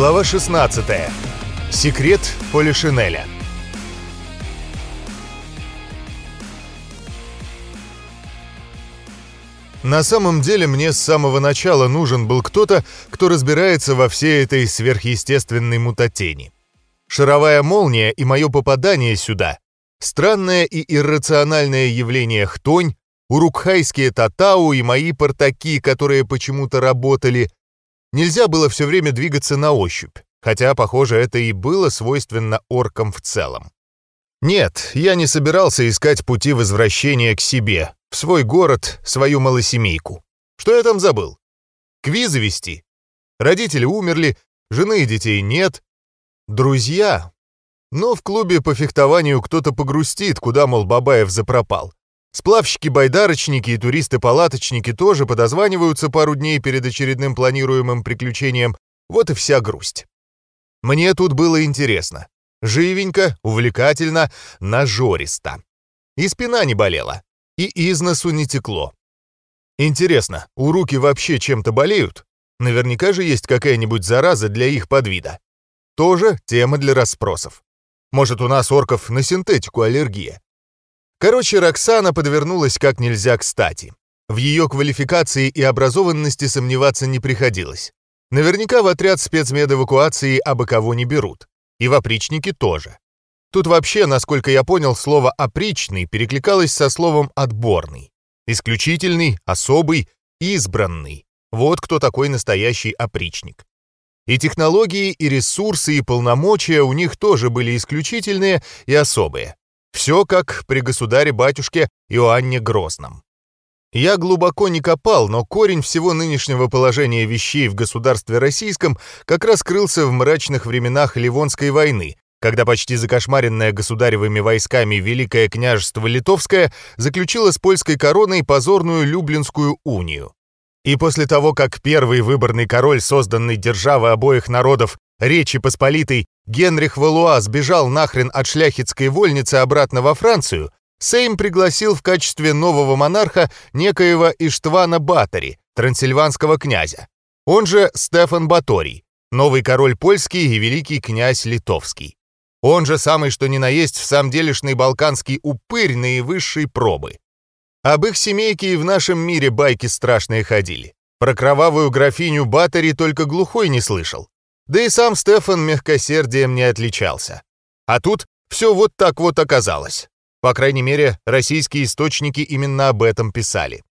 Глава 16. Секрет Полишинеля. На самом деле мне с самого начала нужен был кто-то, кто разбирается во всей этой сверхъестественной мутатени. Шаровая молния и мое попадание сюда — странное и иррациональное явление хтонь, урукхайские татау и мои портаки, которые почему-то работали. Нельзя было все время двигаться на ощупь, хотя, похоже, это и было свойственно оркам в целом. Нет, я не собирался искать пути возвращения к себе, в свой город, свою малосемейку. Что я там забыл? Квизы вести? Родители умерли, жены и детей нет. Друзья? Но в клубе по фехтованию кто-то погрустит, куда, мол, Бабаев запропал. Сплавщики-байдарочники и туристы-палаточники тоже подозваниваются пару дней перед очередным планируемым приключением. Вот и вся грусть. Мне тут было интересно. Живенько, увлекательно, нажористо. И спина не болела, и из носу не текло. Интересно, у руки вообще чем-то болеют? Наверняка же есть какая-нибудь зараза для их подвида. Тоже тема для расспросов. Может, у нас орков на синтетику аллергия? Короче, Роксана подвернулась как нельзя кстати. В ее квалификации и образованности сомневаться не приходилось. Наверняка в отряд спецмедэвакуации абы кого не берут. И в опричники тоже. Тут вообще, насколько я понял, слово «опричный» перекликалось со словом «отборный». Исключительный, особый, избранный. Вот кто такой настоящий опричник. И технологии, и ресурсы, и полномочия у них тоже были исключительные и особые. Все как при государе-батюшке Иоанне Грозном. Я глубоко не копал, но корень всего нынешнего положения вещей в государстве российском как раз крылся в мрачных временах Ливонской войны, когда почти закошмаренное государевыми войсками Великое княжество Литовское заключило с польской короной позорную Люблинскую унию. И после того, как первый выборный король созданной державы обоих народов Речи Посполитой Генрих Валуа сбежал нахрен от шляхетской вольницы обратно во Францию, Сейм пригласил в качестве нового монарха некоего Иштвана Батори, трансильванского князя. Он же Стефан Баторий, новый король польский и великий князь литовский. Он же самый что ни на есть в самом делешный балканский упырь наивысшей пробы. Об их семейке и в нашем мире байки страшные ходили. Про кровавую графиню Батори только глухой не слышал. Да и сам Стефан мягкосердием не отличался. А тут все вот так вот оказалось. По крайней мере, российские источники именно об этом писали.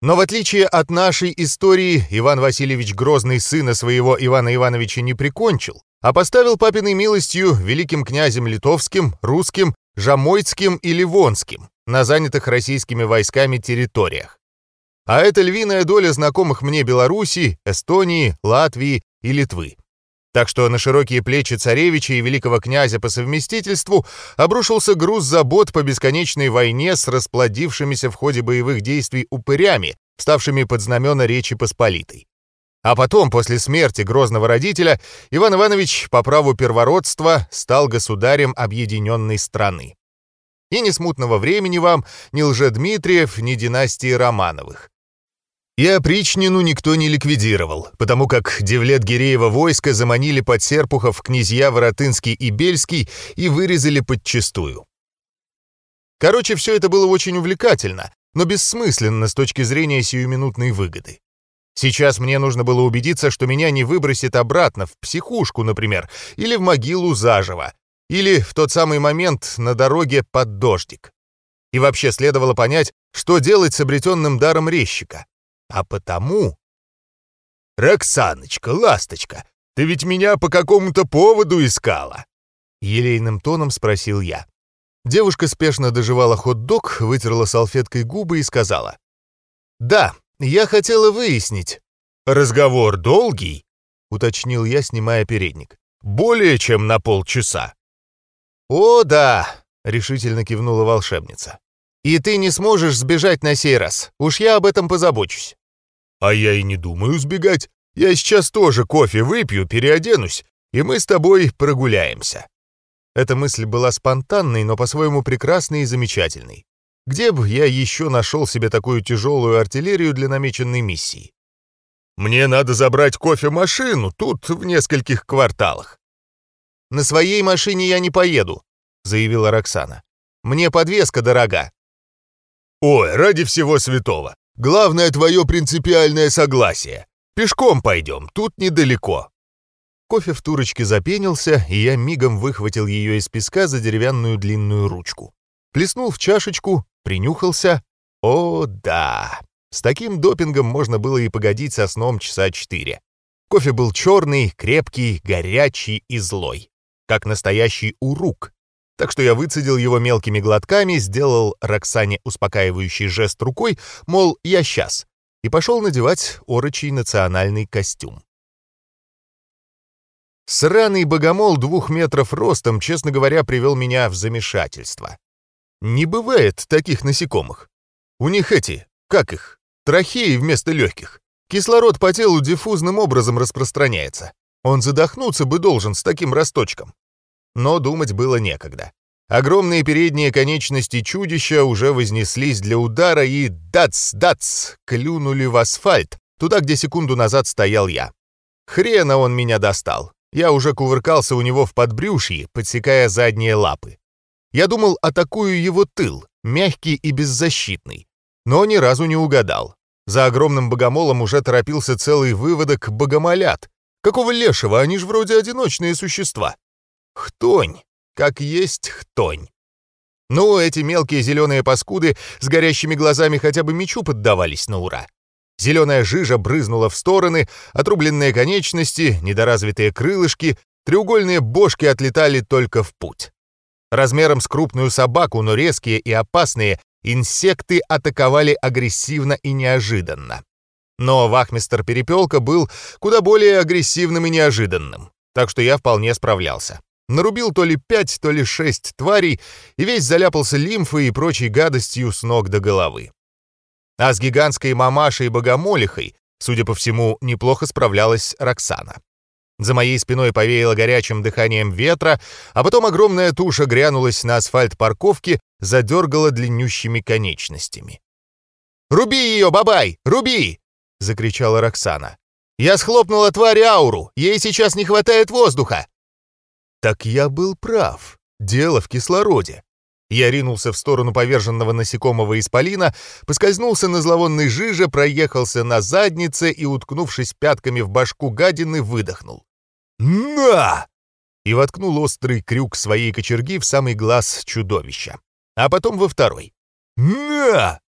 Но в отличие от нашей истории, Иван Васильевич Грозный сына своего Ивана Ивановича не прикончил, а поставил папиной милостью великим князем литовским, русским, жамойцким и ливонским на занятых российскими войсками территориях. А это львиная доля знакомых мне Белоруссии, Эстонии, Латвии и Литвы. Так что на широкие плечи царевича и великого князя по совместительству обрушился груз забот по бесконечной войне с расплодившимися в ходе боевых действий упырями, ставшими под знамена Речи Посполитой. А потом, после смерти грозного родителя, Иван Иванович по праву первородства стал государем объединенной страны. И ни смутного времени вам, ни лжедмитриев, ни династии Романовых. И опричнину никто не ликвидировал, потому как Девлет Гиреева войско заманили под Серпухов князья Воротынский и Бельский и вырезали подчистую. Короче, все это было очень увлекательно, но бессмысленно с точки зрения сиюминутной выгоды. Сейчас мне нужно было убедиться, что меня не выбросит обратно в психушку, например, или в могилу заживо, или в тот самый момент на дороге под дождик. И вообще следовало понять, что делать с обретенным даром резчика. А потому... «Роксаночка, ласточка, ты ведь меня по какому-то поводу искала?» Елейным тоном спросил я. Девушка спешно доживала хот-дог, вытерла салфеткой губы и сказала. «Да, я хотела выяснить». «Разговор долгий?» — уточнил я, снимая передник. «Более чем на полчаса». «О, да!» — решительно кивнула волшебница. «И ты не сможешь сбежать на сей раз. Уж я об этом позабочусь». «А я и не думаю сбегать. Я сейчас тоже кофе выпью, переоденусь, и мы с тобой прогуляемся». Эта мысль была спонтанной, но по-своему прекрасной и замечательной. Где бы я еще нашел себе такую тяжелую артиллерию для намеченной миссии? Мне надо забрать кофемашину тут, в нескольких кварталах». «На своей машине я не поеду», — заявила Роксана. «Мне подвеска дорога». «Ой, ради всего святого. Главное твое принципиальное согласие. Пешком пойдем, тут недалеко». Кофе в турочке запенился, и я мигом выхватил ее из песка за деревянную длинную ручку. Плеснул в чашечку, принюхался. О, да! С таким допингом можно было и погодить со сном часа четыре. Кофе был черный, крепкий, горячий и злой. Как настоящий урук. Так что я выцедил его мелкими глотками, сделал Роксане успокаивающий жест рукой, мол, я сейчас, и пошел надевать орочий национальный костюм. Сраный богомол двух метров ростом, честно говоря, привел меня в замешательство. Не бывает таких насекомых. У них эти, как их, трахеи вместо легких. Кислород по телу диффузным образом распространяется. Он задохнуться бы должен с таким росточком. Но думать было некогда. Огромные передние конечности чудища уже вознеслись для удара и дац-дац клюнули в асфальт, туда, где секунду назад стоял я. Хрена он меня достал. Я уже кувыркался у него в подбрюшье, подсекая задние лапы. Я думал, атакую его тыл, мягкий и беззащитный. Но ни разу не угадал. За огромным богомолом уже торопился целый выводок богомолят. Какого лешего, они ж вроде одиночные существа. Хтонь, как есть хтонь. Ну, эти мелкие зеленые паскуды с горящими глазами хотя бы мечу поддавались на ура. Зеленая жижа брызнула в стороны, отрубленные конечности, недоразвитые крылышки, треугольные бошки отлетали только в путь. Размером с крупную собаку, но резкие и опасные, инсекты атаковали агрессивно и неожиданно. Но вахмистер Перепелка был куда более агрессивным и неожиданным, так что я вполне справлялся. Нарубил то ли пять, то ли шесть тварей, и весь заляпался лимфой и прочей гадостью с ног до головы. А с гигантской мамашей Богомолихой, судя по всему, неплохо справлялась Роксана. За моей спиной повеяло горячим дыханием ветра, а потом огромная туша грянулась на асфальт парковки, задергала длиннющими конечностями. «Руби ее, бабай! Руби!» — закричала Роксана. «Я схлопнула тварь ауру! Ей сейчас не хватает воздуха!» Так я был прав. Дело в кислороде. Я ринулся в сторону поверженного насекомого исполина, поскользнулся на зловонной жиже, проехался на заднице и, уткнувшись пятками в башку гадины, выдохнул. «На!» и воткнул острый крюк своей кочерги в самый глаз чудовища, а потом во второй. «На!»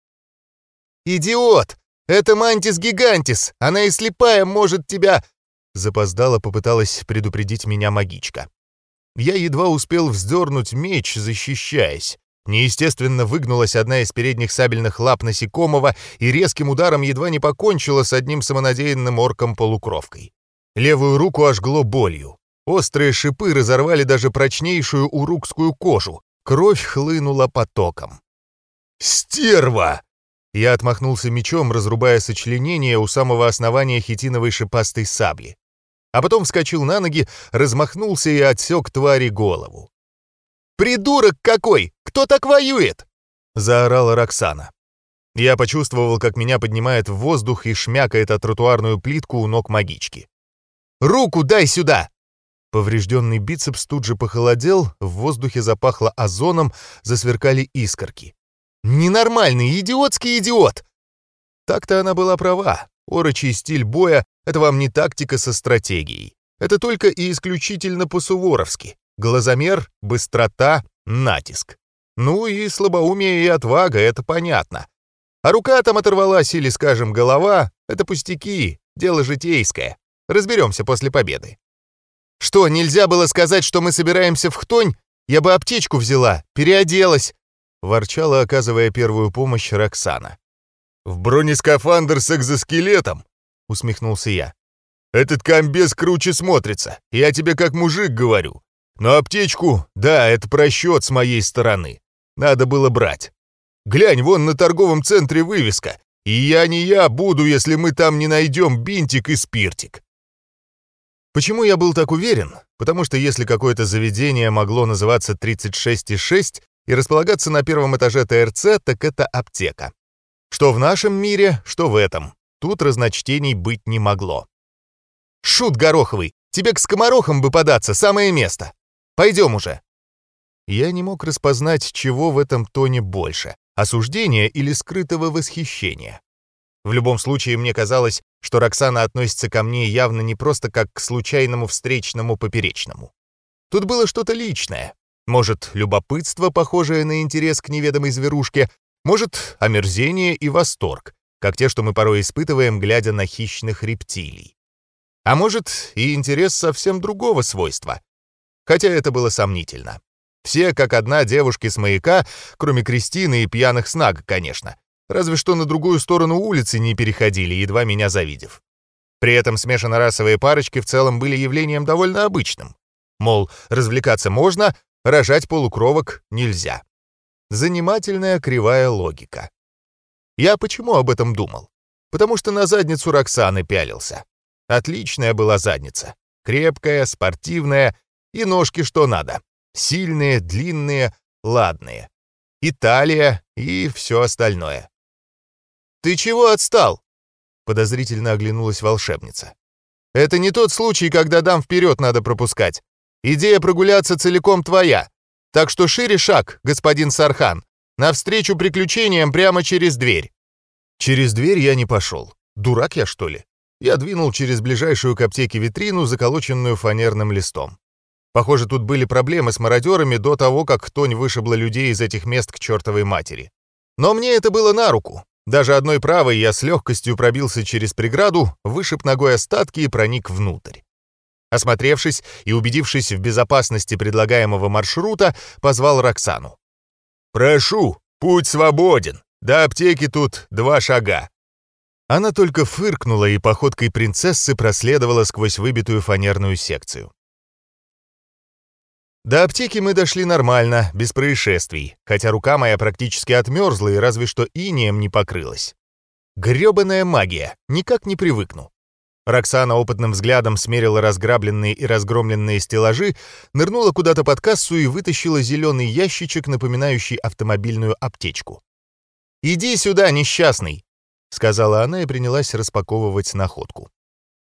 «Идиот! Это Мантис Гигантис! Она и слепая может тебя...» Запоздала попыталась предупредить меня магичка. Я едва успел вздернуть меч, защищаясь. Неестественно выгнулась одна из передних сабельных лап насекомого и резким ударом едва не покончила с одним самонадеянным орком-полукровкой. Левую руку ожгло болью. Острые шипы разорвали даже прочнейшую урукскую кожу. Кровь хлынула потоком. «Стерва!» Я отмахнулся мечом, разрубая сочленение у самого основания хитиновой шипастой сабли а потом вскочил на ноги, размахнулся и отсек твари голову. «Придурок какой! Кто так воюет?» — заорала Роксана. Я почувствовал, как меня поднимает в воздух и шмякает о тротуарную плитку у ног магички. «Руку дай сюда!» Поврежденный бицепс тут же похолодел, в воздухе запахло озоном, засверкали искорки. «Ненормальный, идиотский идиот!» Так-то она была права. Орочий стиль боя — это вам не тактика со стратегией. Это только и исключительно по-суворовски. Глазомер, быстрота, натиск. Ну и слабоумие и отвага — это понятно. А рука там оторвалась или, скажем, голова — это пустяки, дело житейское. Разберемся после победы. Что, нельзя было сказать, что мы собираемся в Хтонь? Я бы аптечку взяла, переоделась, — ворчала, оказывая первую помощь Роксана. «В бронескафандр с экзоскелетом?» — усмехнулся я. «Этот комбез круче смотрится, я тебе как мужик говорю. Но аптечку, да, это просчет с моей стороны. Надо было брать. Глянь, вон на торговом центре вывеска. И я не я буду, если мы там не найдем бинтик и спиртик». Почему я был так уверен? Потому что если какое-то заведение могло называться 36,6 и располагаться на первом этаже ТРЦ, так это аптека. Что в нашем мире, что в этом. Тут разночтений быть не могло. «Шут Гороховый, тебе к скоморохам бы податься, самое место! Пойдем уже!» Я не мог распознать, чего в этом тоне больше — осуждения или скрытого восхищения. В любом случае, мне казалось, что Роксана относится ко мне явно не просто как к случайному встречному поперечному. Тут было что-то личное. Может, любопытство, похожее на интерес к неведомой зверушке, может, омерзение и восторг, как те, что мы порой испытываем, глядя на хищных рептилий. А может, и интерес совсем другого свойства. Хотя это было сомнительно. Все, как одна, девушки с маяка, кроме Кристины и пьяных снаг, конечно, Разве что на другую сторону улицы не переходили, едва меня завидев. При этом смешанно-расовые парочки в целом были явлением довольно обычным. Мол, развлекаться можно, рожать полукровок нельзя. Занимательная кривая логика. Я почему об этом думал? Потому что на задницу Роксаны пялился. Отличная была задница. Крепкая, спортивная и ножки что надо. Сильные, длинные, ладные. Италия и все остальное. «Ты чего отстал?» — подозрительно оглянулась волшебница. «Это не тот случай, когда дам вперед надо пропускать. Идея прогуляться целиком твоя. Так что шире шаг, господин Сархан. Навстречу приключениям прямо через дверь». Через дверь я не пошел. Дурак я, что ли? Я двинул через ближайшую к аптеке витрину, заколоченную фанерным листом. Похоже, тут были проблемы с мародерами до того, как Тонь вышибла людей из этих мест к чертовой матери. Но мне это было на руку. Даже одной правой я с легкостью пробился через преграду, вышиб ногой остатки и проник внутрь. Осмотревшись и убедившись в безопасности предлагаемого маршрута, позвал Роксану. «Прошу, путь свободен. До аптеки тут два шага». Она только фыркнула и походкой принцессы проследовала сквозь выбитую фанерную секцию. До аптеки мы дошли нормально, без происшествий, хотя рука моя практически отмерзла и разве что инеем не покрылась. Грёбаная магия, никак не привыкну. Роксана опытным взглядом смерила разграбленные и разгромленные стеллажи, нырнула куда-то под кассу и вытащила зеленый ящичек, напоминающий автомобильную аптечку. «Иди сюда, несчастный!» — сказала она и принялась распаковывать находку.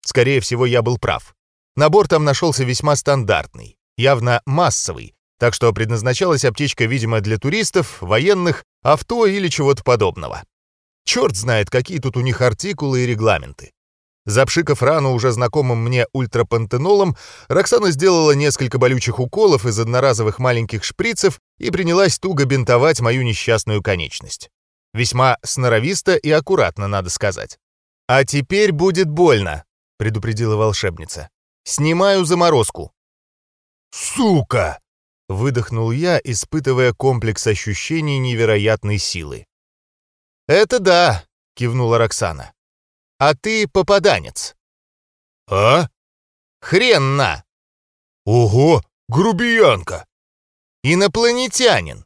Скорее всего, я был прав. Набор там нашелся весьма стандартный явно массовый, так что предназначалась аптечка, видимо, для туристов, военных, авто или чего-то подобного. Черт знает, какие тут у них артикулы и регламенты. Запшикав рану уже знакомым мне ультрапантенолом, Роксана сделала несколько болючих уколов из одноразовых маленьких шприцев и принялась туго бинтовать мою несчастную конечность. Весьма сноровисто и аккуратно, надо сказать. «А теперь будет больно», — предупредила волшебница. «Снимаю заморозку». «Сука!» — выдохнул я, испытывая комплекс ощущений невероятной силы. «Это да!» — кивнула Роксана. «А ты попаданец». «А?» «Хрен «Ого, грубиянка!» «Инопланетянин!»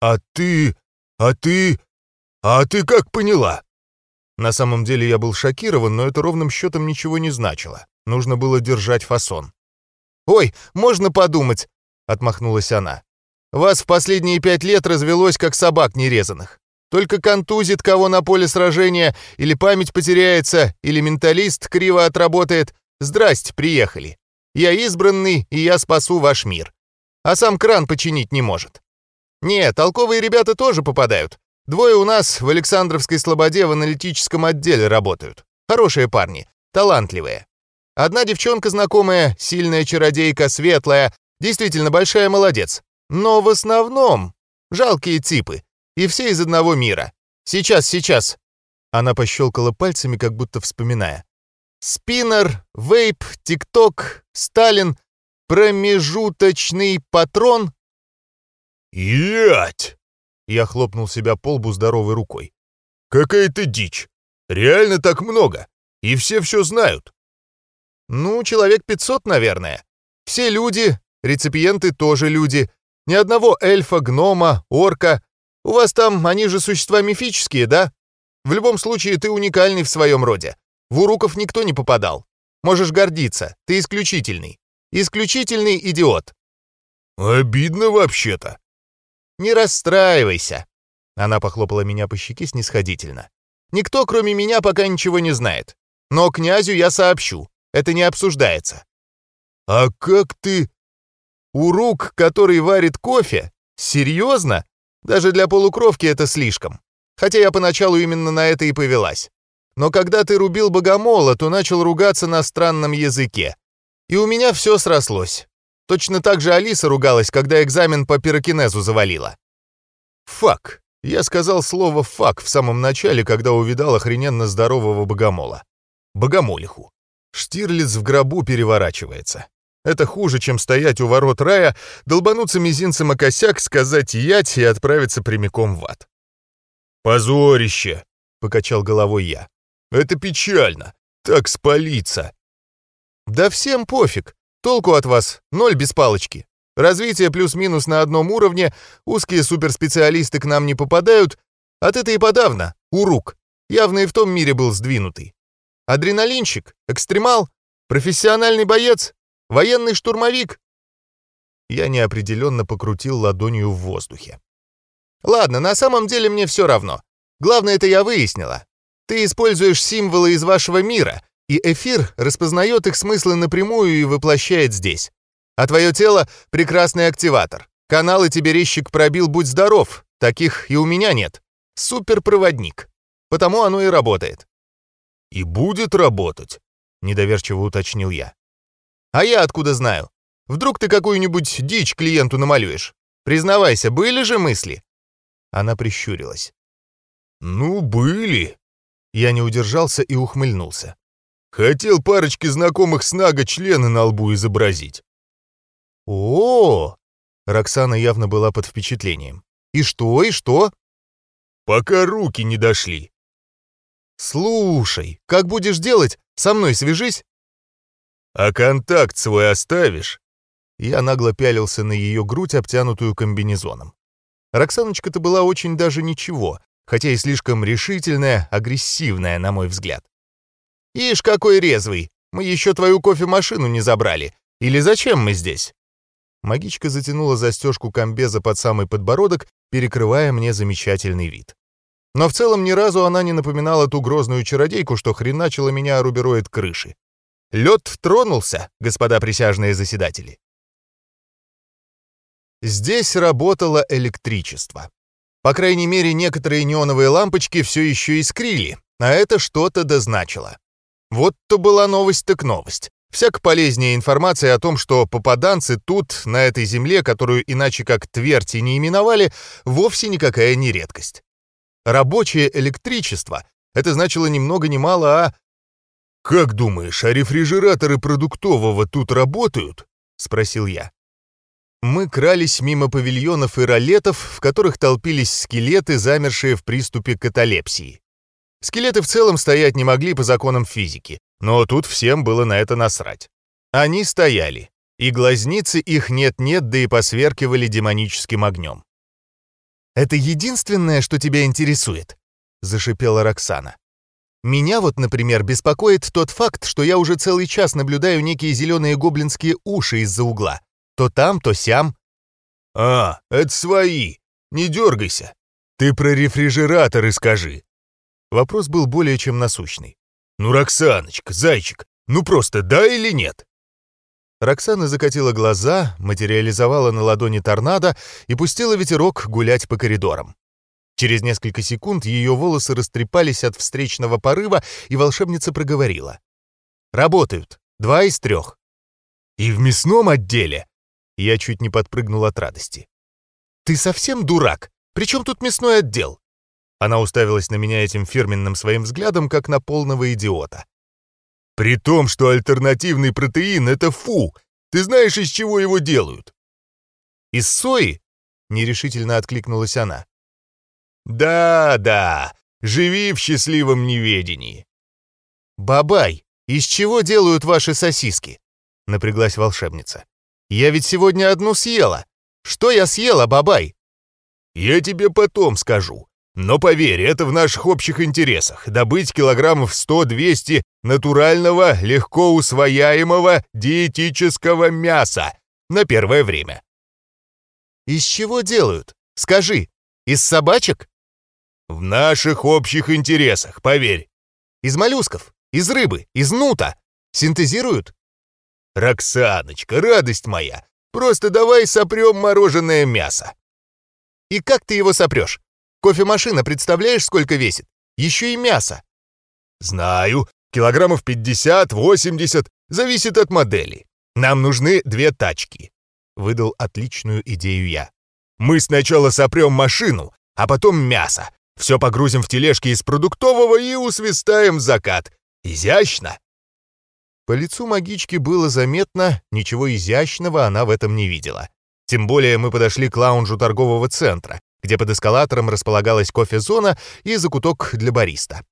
«А ты... а ты... а ты как поняла?» На самом деле я был шокирован, но это ровным счетом ничего не значило. Нужно было держать фасон. «Ой, можно подумать!» — отмахнулась она. «Вас в последние пять лет развелось, как собак нерезанных. Только контузит кого на поле сражения, или память потеряется, или менталист криво отработает. Здрасте, приехали. Я избранный, и я спасу ваш мир. А сам кран починить не может. Не, толковые ребята тоже попадают. Двое у нас в Александровской Слободе в аналитическом отделе работают. Хорошие парни, талантливые. Одна девчонка знакомая, сильная чародейка, светлая, действительно большая молодец. Но в основном жалкие типы. И все из одного мира. Сейчас, сейчас. Она пощелкала пальцами, как будто вспоминая. Спиннер, вейп, тикток, Сталин, промежуточный патрон. Ять! Я хлопнул себя по лбу здоровой рукой. Какая-то дичь. Реально так много. И все все знают. Ну, человек 500, наверное. Все люди, реципиенты тоже люди. Ни одного эльфа, гнома, орка. У вас там они же существа мифические, да? В любом случае, ты уникальный в своем роде. В уруков никто не попадал. Можешь гордиться, ты исключительный. Исключительный идиот. Обидно вообще-то. Не расстраивайся. Она похлопала меня по щеке снисходительно. Никто, кроме меня, пока ничего не знает. Но князю я сообщу. Это не обсуждается». «А как ты...» «Урук, который варит кофе? Серьезно? Даже для полукровки это слишком. Хотя я поначалу именно на это и повелась. Но когда ты рубил богомола, то начал ругаться на странном языке. И у меня все срослось. Точно так же Алиса ругалась, когда экзамен по пирокинезу завалила. «Фак». Я сказал слово «фак» в самом начале, когда увидал охрененно здорового богомола. Богомолиху. Штирлиц в гробу переворачивается. Это хуже, чем стоять у ворот рая, долбануться мизинцем о косяк, сказать «ять» и отправиться прямиком в ад. «Позорище!» — покачал головой я. «Это печально. Так спалиться!» «Да всем пофиг. Толку от вас. Ноль без палочки. Развитие плюс-минус на одном уровне, узкие суперспециалисты к нам не попадают, от это и подавно, урук. Явно и в том мире был сдвинутый. Адреналинщик, экстремал, профессиональный боец, военный штурмовик. Я неопределенно покрутил ладонью в воздухе. Ладно, на самом деле мне все равно. Главное, это я выяснила. Ты используешь символы из вашего мира, и эфир распознает их смыслы напрямую и воплощает здесь. А твое тело — прекрасный активатор. Каналы тебе резчик пробил, будь здоров. Таких и у меня нет. Суперпроводник. Потому оно и работает. «И будет работать», — недоверчиво уточнил я. «А я откуда знаю? Вдруг ты какую-нибудь дичь клиенту намалюешь? Признавайся, были же мысли?» Она прищурилась. «Ну, были». Я не удержался и ухмыльнулся. Хотел парочке знакомых с Нага члены на лбу изобразить. О, Роксана явно была под впечатлением. И что, и что? Пока руки не дошли. Слушай, как будешь делать? Со мной свяжись. А контакт свой оставишь? Я нагло пялился на ее грудь, обтянутую комбинезоном. Роксаночка-то была очень даже ничего, хотя и слишком решительная, агрессивная, на мой взгляд. «Ишь, какой резвый! Мы еще твою кофемашину не забрали. Или зачем мы здесь?» Магичка затянула застежку комбеза под самый подбородок, перекрывая мне замечательный вид. Но в целом ни разу она не напоминала ту грозную чародейку, что хреначила меня рубероид крыши. Лед тронулся, господа присяжные заседатели. Здесь работало электричество. По крайней мере, некоторые неоновые лампочки все еще искрили, а это что-то дозначило. Вот то была новость так новость. Всяк полезнее информация о том, что попаданцы тут, на этой земле, которую иначе как Тверти не именовали, вовсе никакая не редкость. Рабочее электричество — это значило ни много ни мало, а... «Как думаешь, а рефрижераторы продуктового тут работают?» — спросил я. Мы крались мимо павильонов и ролетов, в которых толпились скелеты, замершие в приступе каталепсии. Скелеты в целом стоять не могли по законам физики, но тут всем было на это насрать. Они стояли, и глазницы их нет-нет, да и посверкивали демоническим огнем. «Это единственное, что тебя интересует?» — зашипела Роксана. «Меня вот, например, беспокоит тот факт, что я уже целый час наблюдаю некие зеленые гоблинские уши из-за угла. То там, то сям». «А, это свои. Не дергайся. Ты про рефрижераторы скажи». Вопрос был более чем насущный. «Ну, Роксаночка, зайчик, ну просто да или нет?» Роксана закатила глаза, материализовала на ладони торнадо и пустила ветерок гулять по коридорам. Через несколько секунд ее волосы растрепались от встречного порыва, и волшебница проговорила. «Работают. Два из трех». «И в мясном отделе?» Я чуть не подпрыгнул от радости. «Ты совсем дурак? Причем тут мясной отдел?» Она уставилась на меня этим фирменным своим взглядом, как на полного идиота. «При том, что альтернативный протеин — это фу! Ты знаешь, из чего его делают?» «Из сои?» — нерешительно откликнулась она. «Да, да, живи в счастливом неведении». «Бабай, из чего делают ваши сосиски?» — напряглась волшебница. «Я ведь сегодня одну съела. Что я съела, бабай?» «Я тебе потом скажу. Но поверь, это в наших общих интересах — добыть килограммов 100-200 натурального, легко усвояемого диетического мяса на первое время. «Из чего делают? Скажи, из собачек?» В наших общих интересах, поверь. Из моллюсков, из рыбы, из нута. Синтезируют? Роксаночка, радость моя, просто давай сопрем мороженое мясо. И как ты его сопрешь? Кофемашина, представляешь, сколько весит? Еще и мясо. Знаю, килограммов 50-80, зависит от модели. Нам нужны две тачки. Выдал отличную идею я. Мы сначала сопрем машину, а потом мясо. Все погрузим в тележки из продуктового и усвистаем закат. Изящно. По лицу магички было заметно, ничего изящного она в этом не видела. Тем более мы подошли к лаунжу торгового центра, где под эскалатором располагалась кофе-зона и закуток для бариста.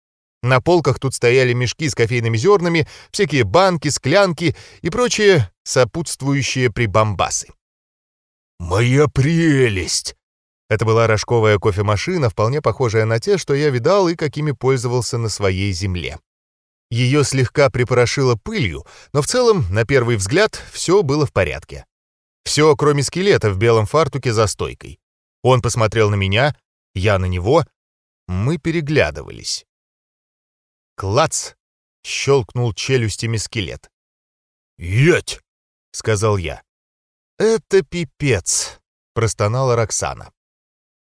На полках тут стояли мешки с кофейными зернами, всякие банки, склянки и прочие сопутствующие прибамбасы. «Моя прелесть!» Это была рожковая кофемашина, вполне похожая на те, что я видал и какими пользовался на своей земле. Ее слегка припорошило пылью, но в целом, на первый взгляд, все было в порядке. Все, кроме скелета в белом фартуке за стойкой. Он посмотрел на меня, я на него. Мы переглядывались. Клац! Щелкнул челюстями скелет. «Еть!» — сказал я. «Это пипец!» — простонала Роксана.